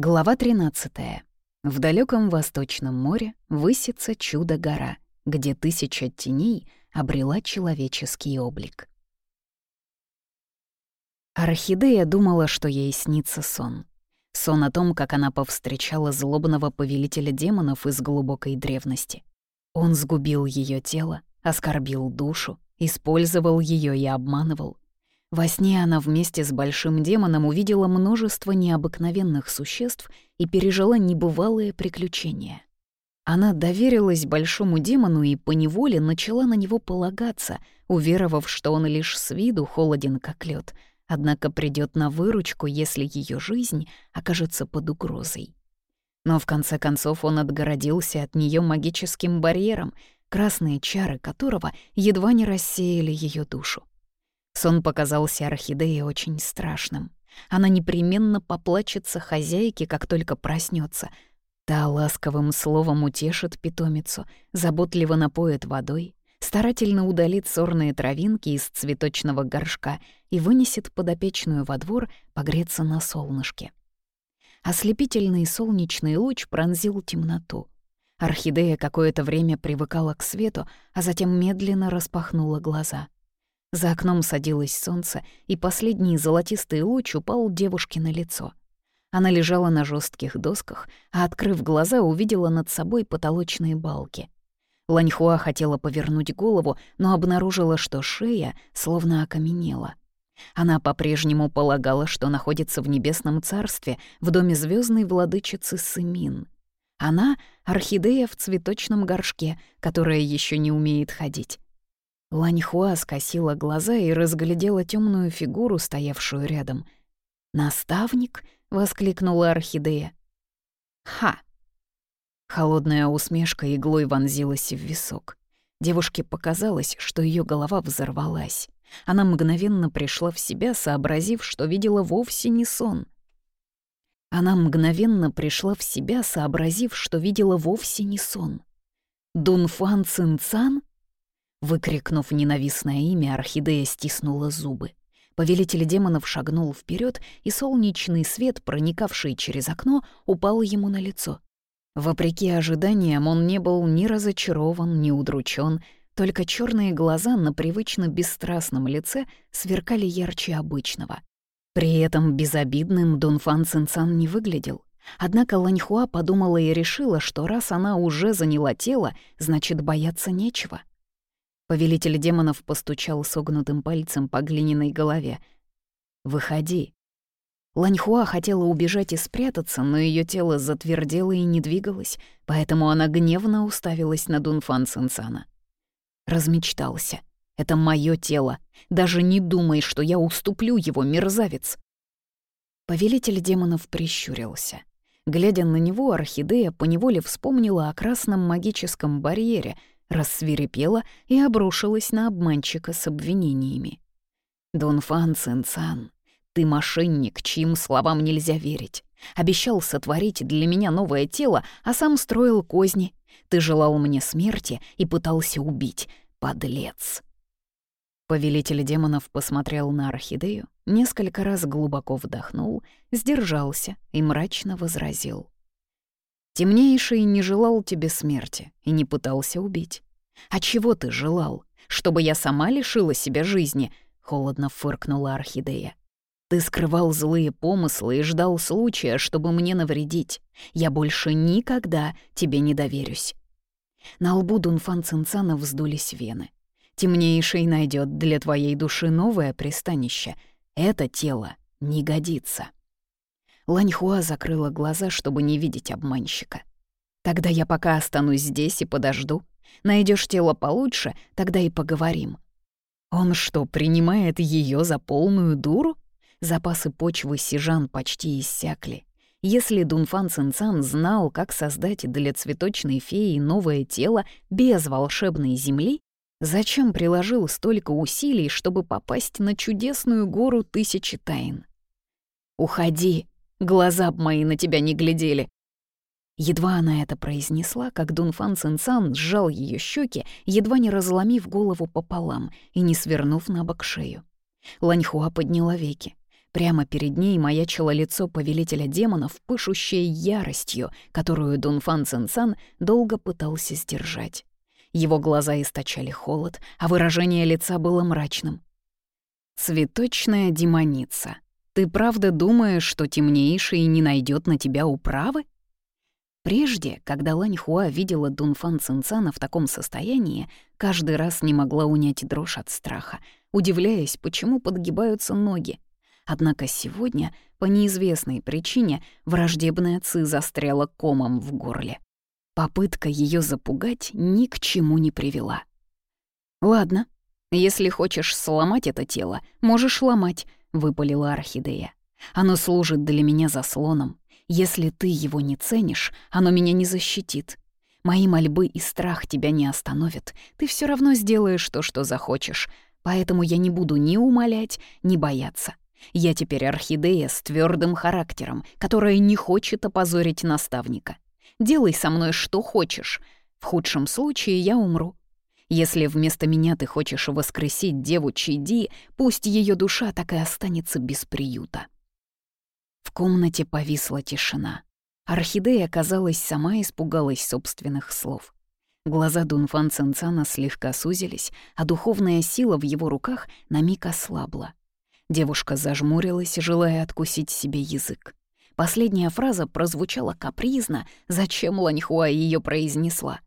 Глава 13. В далеком Восточном море высится чудо-гора, где тысяча теней обрела человеческий облик. Орхидея думала, что ей снится сон. Сон о том, как она повстречала злобного повелителя демонов из глубокой древности. Он сгубил ее тело, оскорбил душу, использовал ее и обманывал — во сне она вместе с большим демоном увидела множество необыкновенных существ и пережила небывалые приключения. Она доверилась большому демону и поневоле начала на него полагаться, уверовав, что он лишь с виду холоден, как лед, однако придет на выручку, если ее жизнь окажется под угрозой. Но в конце концов он отгородился от нее магическим барьером, красные чары которого едва не рассеяли ее душу. Сон показался орхидее очень страшным. Она непременно поплачется хозяйке, как только проснется. Та ласковым словом утешит питомицу, заботливо напоит водой, старательно удалит сорные травинки из цветочного горшка и вынесет подопечную во двор погреться на солнышке. Ослепительный солнечный луч пронзил темноту. Орхидея какое-то время привыкала к свету, а затем медленно распахнула глаза — за окном садилось солнце, и последний золотистый луч упал девушке на лицо. Она лежала на жестких досках, а, открыв глаза, увидела над собой потолочные балки. Ланьхуа хотела повернуть голову, но обнаружила, что шея словно окаменела. Она по-прежнему полагала, что находится в небесном царстве, в доме звездной владычицы Сымин. Она — орхидея в цветочном горшке, которая еще не умеет ходить. Ланьхуа скосила глаза и разглядела темную фигуру, стоявшую рядом. «Наставник?» — воскликнула орхидея. «Ха!» Холодная усмешка иглой вонзилась в висок. Девушке показалось, что ее голова взорвалась. Она мгновенно пришла в себя, сообразив, что видела вовсе не сон. Она мгновенно пришла в себя, сообразив, что видела вовсе не сон. Дунфан Цинцан? Выкрикнув ненавистное имя, орхидея стиснула зубы. Повелитель демонов шагнул вперед, и солнечный свет, проникавший через окно, упал ему на лицо. Вопреки ожиданиям, он не был ни разочарован, ни удручен, только черные глаза на привычно бесстрастном лице сверкали ярче обычного. При этом безобидным Дунфан Цинцан не выглядел. Однако Ланьхуа подумала и решила, что раз она уже заняла тело, значит, бояться нечего. Повелитель демонов постучал согнутым пальцем по глиняной голове. «Выходи». Ланьхуа хотела убежать и спрятаться, но ее тело затвердело и не двигалось, поэтому она гневно уставилась на Дунфан Сенсана. Размечтался. «Это мое тело. Даже не думай, что я уступлю его, мерзавец!» Повелитель демонов прищурился. Глядя на него, орхидея поневоле вспомнила о красном магическом барьере — рассвирепела и обрушилась на обманщика с обвинениями. «Дон Фан Цинцан, ты мошенник, чьим словам нельзя верить. Обещал сотворить для меня новое тело, а сам строил козни. Ты желал мне смерти и пытался убить. Подлец!» Повелитель демонов посмотрел на орхидею, несколько раз глубоко вдохнул, сдержался и мрачно возразил. Темнейший не желал тебе смерти и не пытался убить. А чего ты желал? Чтобы я сама лишила себя жизни?» — холодно фыркнула Орхидея. «Ты скрывал злые помыслы и ждал случая, чтобы мне навредить. Я больше никогда тебе не доверюсь». На лбу Дунфан Цинцана вздулись вены. «Темнейший найдет для твоей души новое пристанище. Это тело не годится». Ланьхуа закрыла глаза, чтобы не видеть обманщика. «Тогда я пока останусь здесь и подожду. Найдешь тело получше, тогда и поговорим». Он что, принимает ее за полную дуру? Запасы почвы сижан почти иссякли. Если Дунфан Цинцан знал, как создать для цветочной феи новое тело без волшебной земли, зачем приложил столько усилий, чтобы попасть на чудесную гору тысячи тайн? «Уходи!» Глаза б мои на тебя не глядели. Едва она это произнесла, как Дунфан Цинцан сжал ее щеки, едва не разломив голову пополам и не свернув на бок шею. Ланьхуа подняла веки. Прямо перед ней маячило лицо повелителя демонов, пышущее яростью, которую Дунфан Цинцан долго пытался сдержать. Его глаза источали холод, а выражение лица было мрачным. «Цветочная демоница, ты правда думаешь, что темнейший не найдет на тебя управы?» Прежде, когда Лань Хуа видела Дунфан Цинцана в таком состоянии, каждый раз не могла унять дрожь от страха, удивляясь, почему подгибаются ноги. Однако сегодня, по неизвестной причине, враждебная Ци застряла комом в горле. Попытка ее запугать ни к чему не привела. «Ладно, если хочешь сломать это тело, можешь ломать», — выпалила Орхидея. «Оно служит для меня заслоном. Если ты его не ценишь, оно меня не защитит. Мои мольбы и страх тебя не остановят. Ты все равно сделаешь то, что захочешь. Поэтому я не буду ни умолять, ни бояться. Я теперь орхидея с твердым характером, которая не хочет опозорить наставника. Делай со мной что хочешь. В худшем случае я умру. Если вместо меня ты хочешь воскресить деву Чиди, пусть ее душа так и останется без приюта. В комнате повисла тишина. Орхидея, казалось, сама испугалась собственных слов. Глаза Дунфан Цинцана слегка сузились, а духовная сила в его руках на миг ослабла. Девушка зажмурилась, желая откусить себе язык. Последняя фраза прозвучала капризно, зачем Ланьхуа ее произнесла.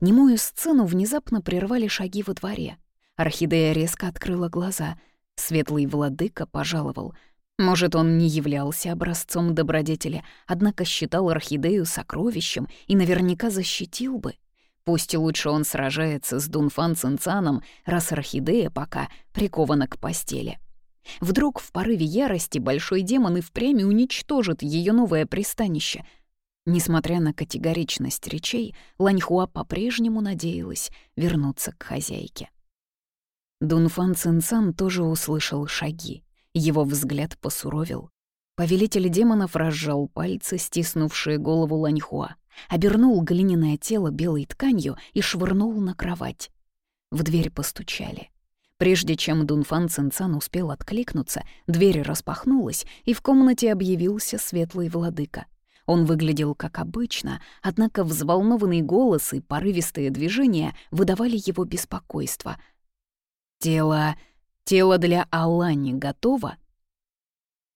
Немую сцену внезапно прервали шаги во дворе. Орхидея резко открыла глаза. Светлый владыка пожаловал. Может, он не являлся образцом добродетели, однако считал орхидею сокровищем и наверняка защитил бы. Пусть лучше он сражается с Дунфан Цинцаном, раз орхидея пока прикована к постели. Вдруг в порыве ярости большой демон и впрямь уничтожит ее новое пристанище. Несмотря на категоричность речей, Ланьхуа по-прежнему надеялась вернуться к хозяйке. Дунфан Цинцан тоже услышал шаги. Его взгляд посуровил. Повелитель демонов разжал пальцы, стиснувшие голову Ланьхуа обернул глиняное тело белой тканью и швырнул на кровать. В дверь постучали. Прежде чем Дунфан Цинцан успел откликнуться, дверь распахнулась, и в комнате объявился светлый владыка. Он выглядел как обычно, однако взволнованный голос и порывистые движения выдавали его беспокойство. «Тело... тело для Алани готово?»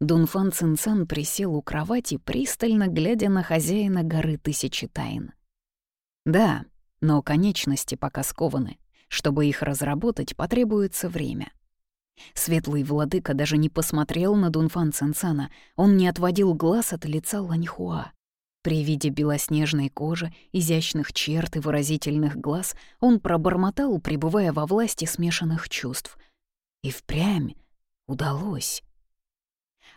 Дунфан Цинцан присел у кровати, пристально глядя на хозяина горы Тысячи Тайн. «Да, но конечности пока скованы. Чтобы их разработать, потребуется время». Светлый владыка даже не посмотрел на Дунфан Цинцана, он не отводил глаз от лица Ланьхуа. При виде белоснежной кожи, изящных черт и выразительных глаз он пробормотал, пребывая во власти смешанных чувств. И впрямь удалось.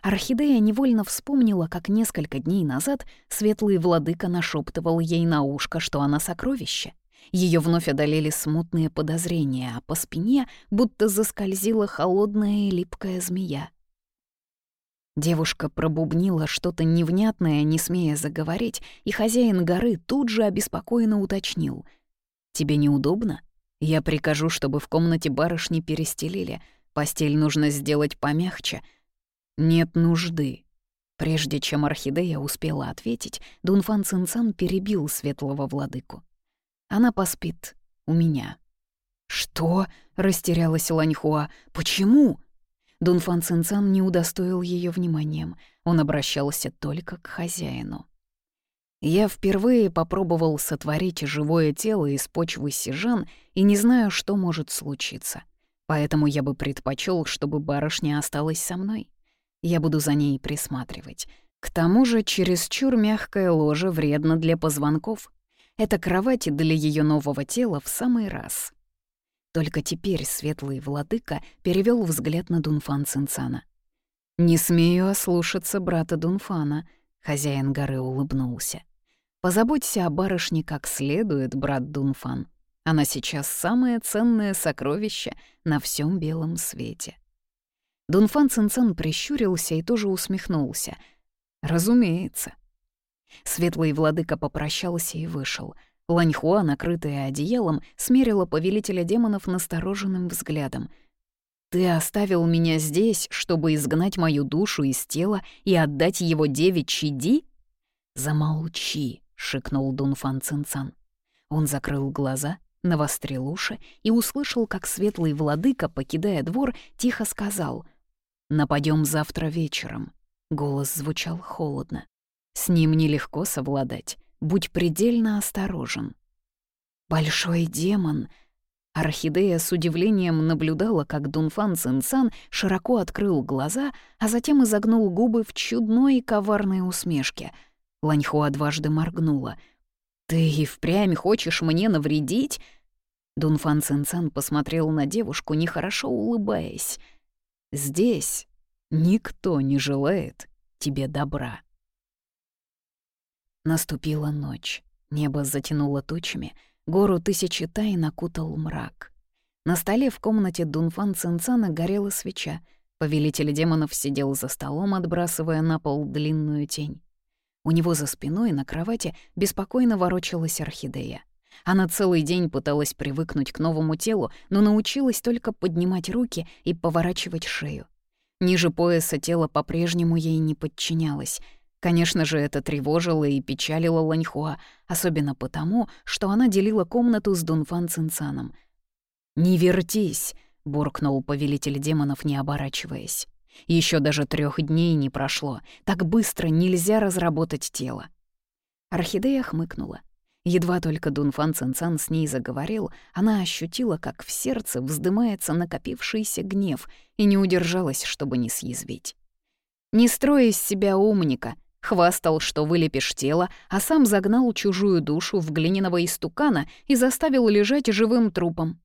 Орхидея невольно вспомнила, как несколько дней назад светлый владыка нашептывал ей на ушко, что она сокровище. Ее вновь одолели смутные подозрения, а по спине будто заскользила холодная и липкая змея. Девушка пробубнила что-то невнятное, не смея заговорить, и хозяин горы тут же обеспокоенно уточнил. «Тебе неудобно? Я прикажу, чтобы в комнате барышни перестелили. Постель нужно сделать помягче», «Нет нужды». Прежде чем Орхидея успела ответить, Дунфан Цинцан перебил светлого владыку. «Она поспит. У меня». «Что?» — растерялась Ланьхуа. «Почему?» Дунфан Цинцан не удостоил ее вниманием. Он обращался только к хозяину. Я впервые попробовал сотворить живое тело из почвы сижан и не знаю, что может случиться. Поэтому я бы предпочел, чтобы барышня осталась со мной. Я буду за ней присматривать. К тому же чересчур мягкое ложе вредно для позвонков. Это кровать для ее нового тела в самый раз. Только теперь светлый владыка перевел взгляд на Дунфан Цинцана. «Не смею ослушаться брата Дунфана», — хозяин горы улыбнулся. «Позаботься о барышне как следует, брат Дунфан. Она сейчас самое ценное сокровище на всем белом свете». Дунфан Цинцан прищурился и тоже усмехнулся. «Разумеется». Светлый владыка попрощался и вышел. Ланьхуа, накрытая одеялом, смерила повелителя демонов настороженным взглядом. Ты оставил меня здесь, чтобы изгнать мою душу из тела и отдать его деве Чиди? Замолчи, шикнул Дунфан Цинцан. Он закрыл глаза, навострил уши и услышал, как светлый владыка, покидая двор, тихо сказал «Нападем завтра вечером». Голос звучал холодно. «С ним нелегко совладать. Будь предельно осторожен». «Большой демон!» Орхидея с удивлением наблюдала, как Дунфан Цинцан широко открыл глаза, а затем изогнул губы в чудной и коварной усмешке. Ланьхуа дважды моргнула. «Ты и впрямь хочешь мне навредить?» Дунфан Цинцан посмотрел на девушку, нехорошо улыбаясь. «Здесь никто не желает тебе добра». Наступила ночь. Небо затянуло тучами, гору тысячи тайн окутал мрак. На столе в комнате Дунфан Цинцана горела свеча. Повелитель демонов сидел за столом, отбрасывая на пол длинную тень. У него за спиной на кровати беспокойно ворочалась орхидея. Она целый день пыталась привыкнуть к новому телу, но научилась только поднимать руки и поворачивать шею. Ниже пояса тело по-прежнему ей не подчинялось. Конечно же, это тревожило и печалило Ланьхуа, особенно потому, что она делила комнату с Дунфан Цинцаном. «Не вертись!» — буркнул повелитель демонов, не оборачиваясь. Еще даже трех дней не прошло. Так быстро нельзя разработать тело. Орхидея хмыкнула. Едва только Дунфан Цинцан с ней заговорил, она ощутила, как в сердце вздымается накопившийся гнев и не удержалась, чтобы не съязвить. «Не строй из себя умника», Хвастал, что вылепишь тело, а сам загнал чужую душу в глиняного истукана и заставил лежать живым трупом.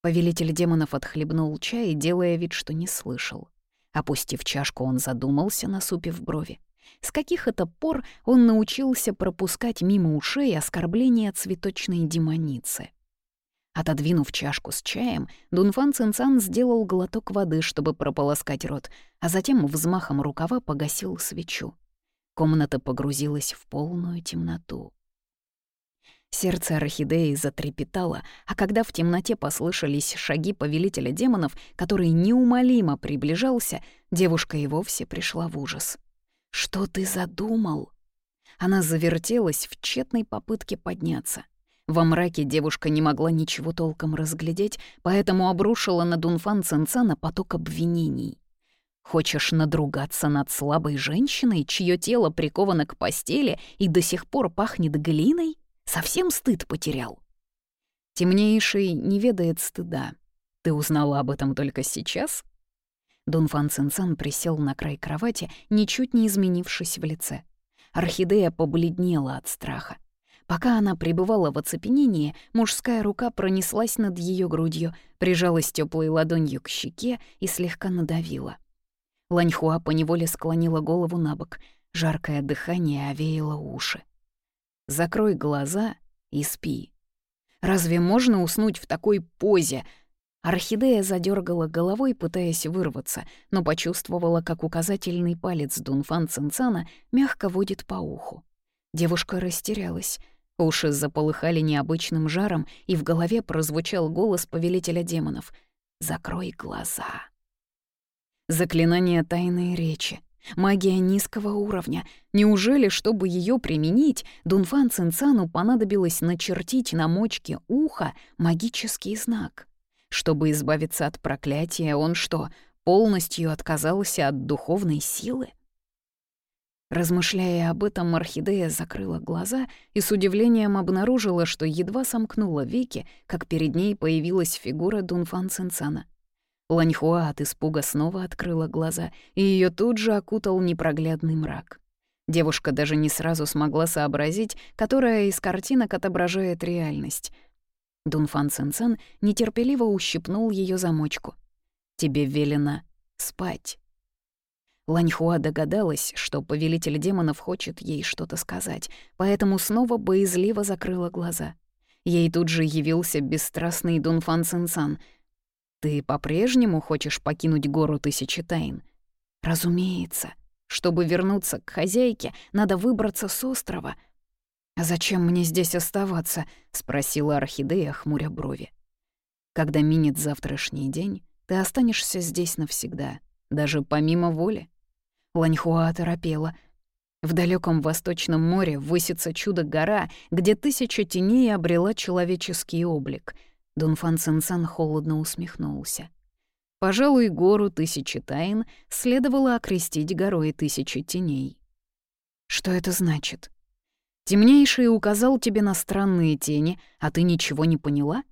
Повелитель демонов отхлебнул чай, делая вид, что не слышал. Опустив чашку, он задумался, насупив брови. С каких это пор он научился пропускать мимо ушей оскорбления цветочной демоницы? Отодвинув чашку с чаем, Дунфан Цинцан сделал глоток воды, чтобы прополоскать рот, а затем взмахом рукава погасил свечу. Комната погрузилась в полную темноту. Сердце орхидеи затрепетало, а когда в темноте послышались шаги повелителя демонов, который неумолимо приближался, девушка и вовсе пришла в ужас. «Что ты задумал?» Она завертелась в тщетной попытке подняться. Во мраке девушка не могла ничего толком разглядеть, поэтому обрушила на Дунфан Цинцана поток обвинений. «Хочешь надругаться над слабой женщиной, чье тело приковано к постели и до сих пор пахнет глиной? Совсем стыд потерял?» Темнейший не ведает стыда. Ты узнала об этом только сейчас? Дун Фан Цинцан присел на край кровати, ничуть не изменившись в лице. Орхидея побледнела от страха. Пока она пребывала в оцепенении, мужская рука пронеслась над ее грудью, прижалась теплой ладонью к щеке и слегка надавила. Ланьхуа поневоле склонила голову на бок, жаркое дыхание овеяло уши. «Закрой глаза и спи. Разве можно уснуть в такой позе?» Орхидея задергала головой, пытаясь вырваться, но почувствовала, как указательный палец Дунфан Цинцана мягко водит по уху. Девушка растерялась. Уши заполыхали необычным жаром, и в голове прозвучал голос повелителя демонов. «Закрой глаза». Заклинание тайной речи. Магия низкого уровня. Неужели, чтобы ее применить, Дунфан Цинцану понадобилось начертить на мочке уха магический знак? Чтобы избавиться от проклятия, он что, полностью отказался от духовной силы? Размышляя об этом, Орхидея закрыла глаза и с удивлением обнаружила, что едва сомкнула веки, как перед ней появилась фигура Дунфан Цинцана. Ланьхуа от испуга снова открыла глаза, и ее тут же окутал непроглядный мрак. Девушка даже не сразу смогла сообразить, которая из картинок отображает реальность. Дунфан Сенсен нетерпеливо ущипнул ее замочку. «Тебе велено спать». Ланьхуа догадалась, что повелитель демонов хочет ей что-то сказать, поэтому снова боязливо закрыла глаза. Ей тут же явился бесстрастный Дунфан Цинцан. «Ты по-прежнему хочешь покинуть гору Тысячи Тайн?» «Разумеется. Чтобы вернуться к хозяйке, надо выбраться с острова», «А зачем мне здесь оставаться?» — спросила Орхидея, хмуря брови. «Когда минет завтрашний день, ты останешься здесь навсегда, даже помимо воли. Ланьхуа оторопела. В далеком Восточном море высится чудо-гора, где тысяча теней обрела человеческий облик. Дунфан Цинцан холодно усмехнулся. Пожалуй, гору Тысячи Тайн следовало окрестить горой Тысячи Теней. Что это значит? Темнейший указал тебе на странные тени, а ты ничего не поняла?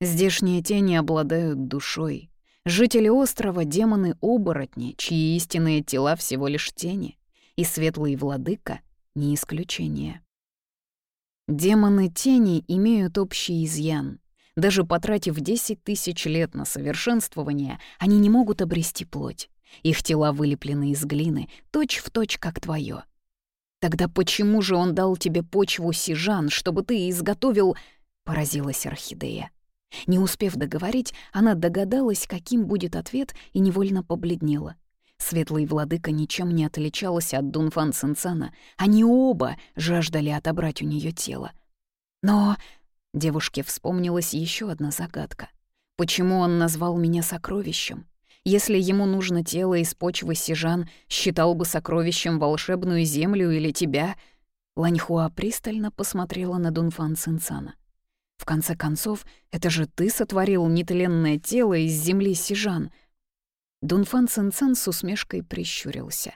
Здешние тени обладают душой. Жители острова — демоны-оборотни, чьи истинные тела всего лишь тени, и светлый владыка — не исключение. Демоны тени имеют общий изъян. Даже потратив 10 тысяч лет на совершенствование, они не могут обрести плоть. Их тела вылеплены из глины, точь-в-точь, точь, как твое. Тогда почему же он дал тебе почву сижан, чтобы ты изготовил... Поразилась орхидея. Не успев договорить, она догадалась, каким будет ответ, и невольно побледнела. Светлый владыка ничем не отличалась от Дунфан Сенсана. Они оба жаждали отобрать у нее тело. Но девушке вспомнилась еще одна загадка. Почему он назвал меня сокровищем? Если ему нужно тело из почвы сижан, считал бы сокровищем волшебную землю или тебя? Ланьхуа пристально посмотрела на Дунфан Цинцана. В конце концов, это же ты сотворил нетленное тело из земли сижан. Дунфан Цинцан с усмешкой прищурился.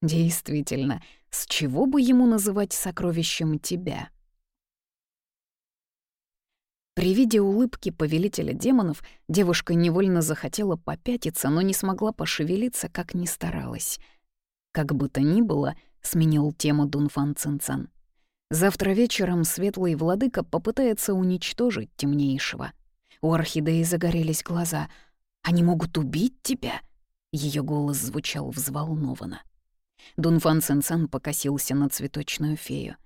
Действительно, с чего бы ему называть сокровищем тебя? При виде улыбки повелителя демонов девушка невольно захотела попятиться, но не смогла пошевелиться, как ни старалась. Как бы то ни было, сменил тему Дунфан Цинцан. Завтра вечером светлый владыка попытается уничтожить темнейшего. У орхидеи загорелись глаза. «Они могут убить тебя?» Ее голос звучал взволнованно. Дунфан Сенсан покосился на цветочную фею.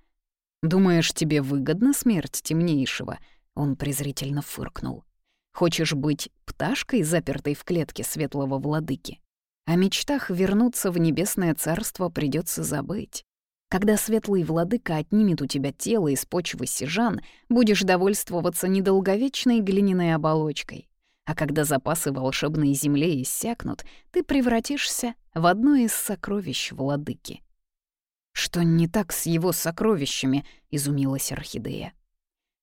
«Думаешь, тебе выгодна смерть темнейшего?» Он презрительно фыркнул. «Хочешь быть пташкой, запертой в клетке светлого владыки? О мечтах вернуться в небесное царство придется забыть. Когда светлый владыка отнимет у тебя тело из почвы сижан, будешь довольствоваться недолговечной глиняной оболочкой. А когда запасы волшебной земли иссякнут, ты превратишься в одно из сокровищ владыки. «Что не так с его сокровищами?» — изумилась Орхидея.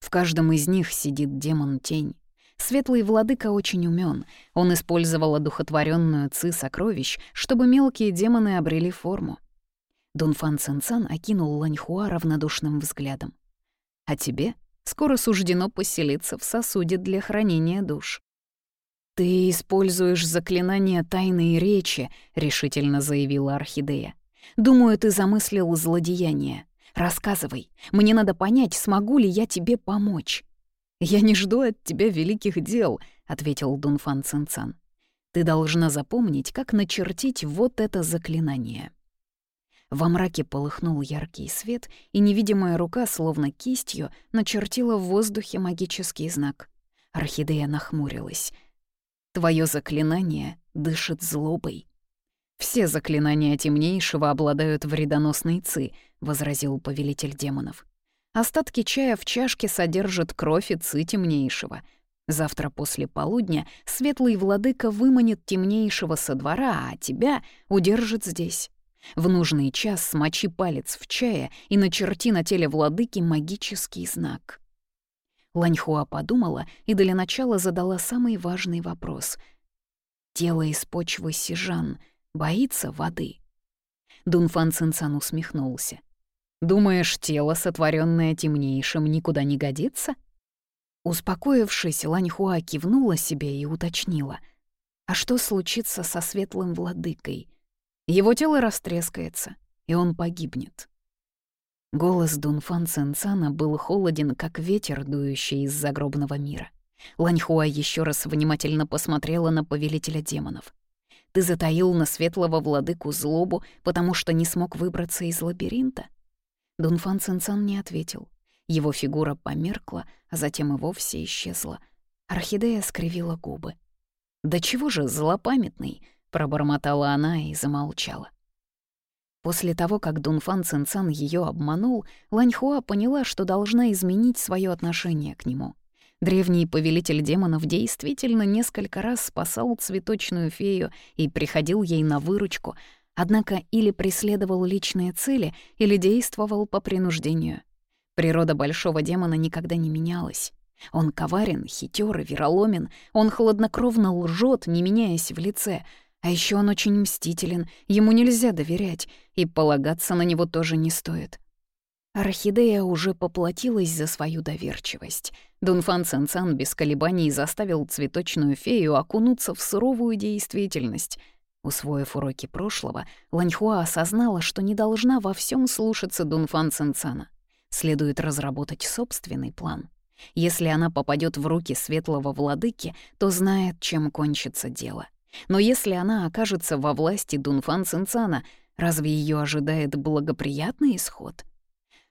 В каждом из них сидит демон-тень. Светлый владыка очень умен. Он использовал одухотворенную ци сокровищ, чтобы мелкие демоны обрели форму. Дунфан Цинцан окинул Ланьхуа равнодушным взглядом. «А тебе скоро суждено поселиться в сосуде для хранения душ». «Ты используешь заклинание тайной речи», — решительно заявила Орхидея. «Думаю, ты замыслил злодеяние. Рассказывай. Мне надо понять, смогу ли я тебе помочь». «Я не жду от тебя великих дел», — ответил Дунфан Цинцан. «Ты должна запомнить, как начертить вот это заклинание». Во мраке полыхнул яркий свет, и невидимая рука, словно кистью, начертила в воздухе магический знак. Орхидея нахмурилась. «Твое заклинание дышит злобой». «Все заклинания темнейшего обладают вредоносной ци», — возразил повелитель демонов. «Остатки чая в чашке содержат кровь и ци темнейшего. Завтра после полудня светлый владыка выманит темнейшего со двора, а тебя удержит здесь. В нужный час смочи палец в чае и начерти на теле владыки магический знак. Ланьхуа подумала и для начала задала самый важный вопрос. «Тело из почвы сижан боится воды?» Дунфан Цинцан усмехнулся. «Думаешь, тело, сотворенное темнейшим, никуда не годится?» Успокоившись, Ланьхуа кивнула себе и уточнила. «А что случится со светлым владыкой?» Его тело растрескается, и он погибнет. Голос Дунфан Цинцана был холоден, как ветер, дующий из загробного мира. Ланьхуа еще раз внимательно посмотрела на повелителя демонов. «Ты затаил на светлого владыку злобу, потому что не смог выбраться из лабиринта?» Дунфан Цинцан не ответил. Его фигура померкла, а затем и вовсе исчезла. Орхидея скривила губы. «Да чего же злопамятный?» пробормотала она и замолчала. После того, как Дунфан Цинцан ее обманул, Ланьхуа поняла, что должна изменить свое отношение к нему. Древний повелитель демонов действительно несколько раз спасал цветочную фею и приходил ей на выручку, однако или преследовал личные цели, или действовал по принуждению. Природа большого демона никогда не менялась. Он коварен, хитер и вероломен, он хладнокровно лжет, не меняясь в лице. А еще он очень мстителен, ему нельзя доверять, и полагаться на него тоже не стоит. Орхидея уже поплатилась за свою доверчивость. Дунфан Цинцан без колебаний заставил цветочную фею окунуться в суровую действительность. Усвоив уроки прошлого, Ланьхуа осознала, что не должна во всем слушаться Дунфан Цинцана. Следует разработать собственный план. Если она попадет в руки светлого владыки, то знает, чем кончится дело. Но если она окажется во власти Дунфан Цинцана, разве ее ожидает благоприятный исход?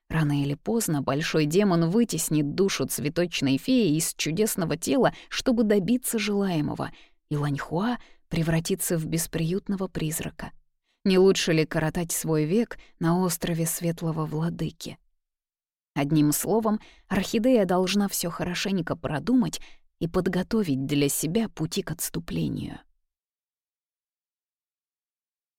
Рано или поздно большой демон вытеснит душу цветочной феи из чудесного тела, чтобы добиться желаемого, и Ланьхуа превратится в бесприютного призрака. Не лучше ли коротать свой век на острове Светлого Владыки? Одним словом, орхидея должна все хорошенько продумать и подготовить для себя пути к отступлению.